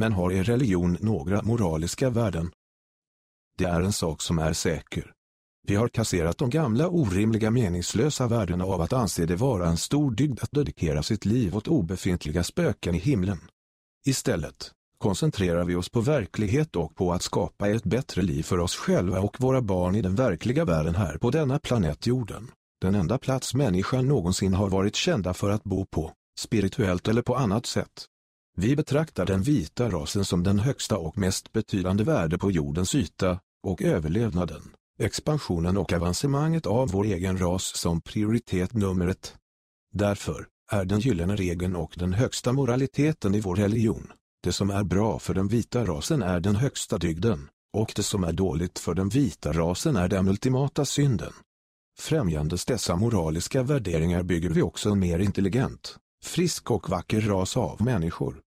Men har er religion några moraliska värden? Det är en sak som är säker. Vi har kasserat de gamla orimliga meningslösa värdena av att anse det vara en stor dygd att dedikera sitt liv åt obefintliga spöken i himlen. Istället koncentrerar vi oss på verklighet och på att skapa ett bättre liv för oss själva och våra barn i den verkliga världen här på denna planet jorden. Den enda plats människan någonsin har varit kända för att bo på, spirituellt eller på annat sätt. Vi betraktar den vita rasen som den högsta och mest betydande värde på jordens yta, och överlevnaden, expansionen och avancemanget av vår egen ras som prioritet nummer ett. Därför är den gyllene regeln och den högsta moraliteten i vår religion. Det som är bra för den vita rasen är den högsta dygden, och det som är dåligt för den vita rasen är den ultimata synden. Främjandes dessa moraliska värderingar bygger vi också en mer intelligent, frisk och vacker ras av människor.